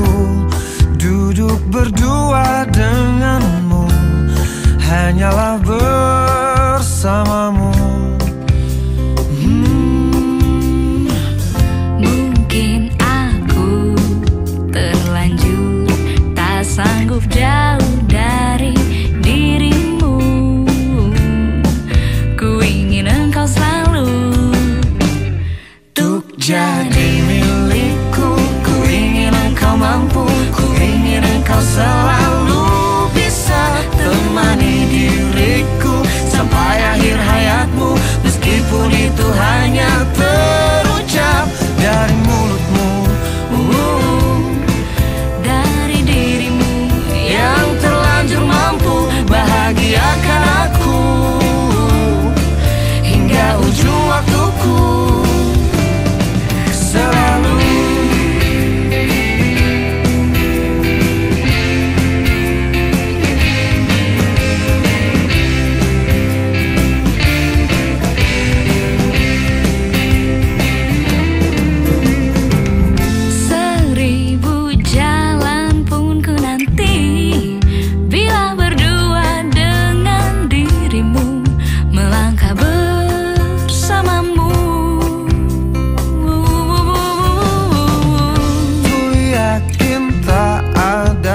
aku duduk berdua denganmu. Hanyalah bersama calça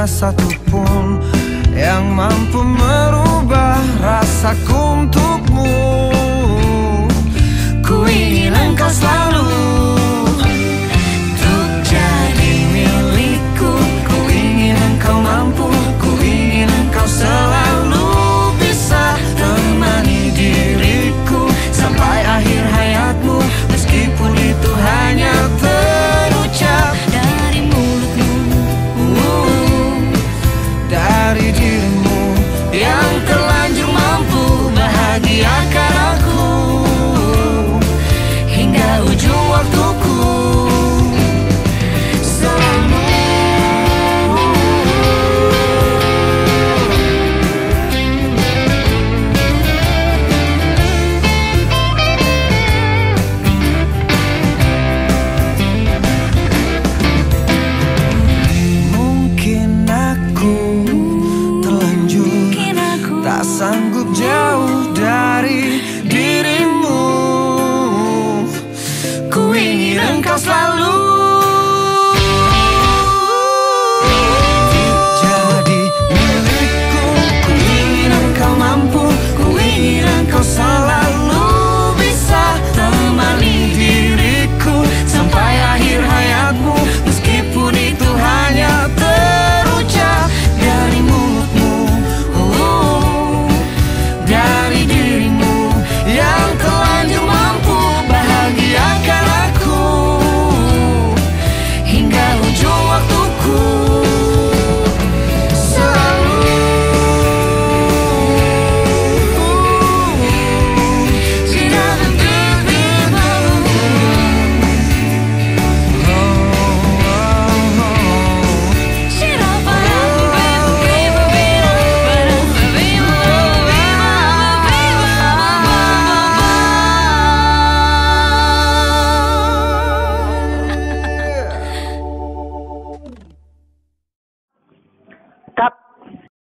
satupun Yang mampu merubah rasaku aku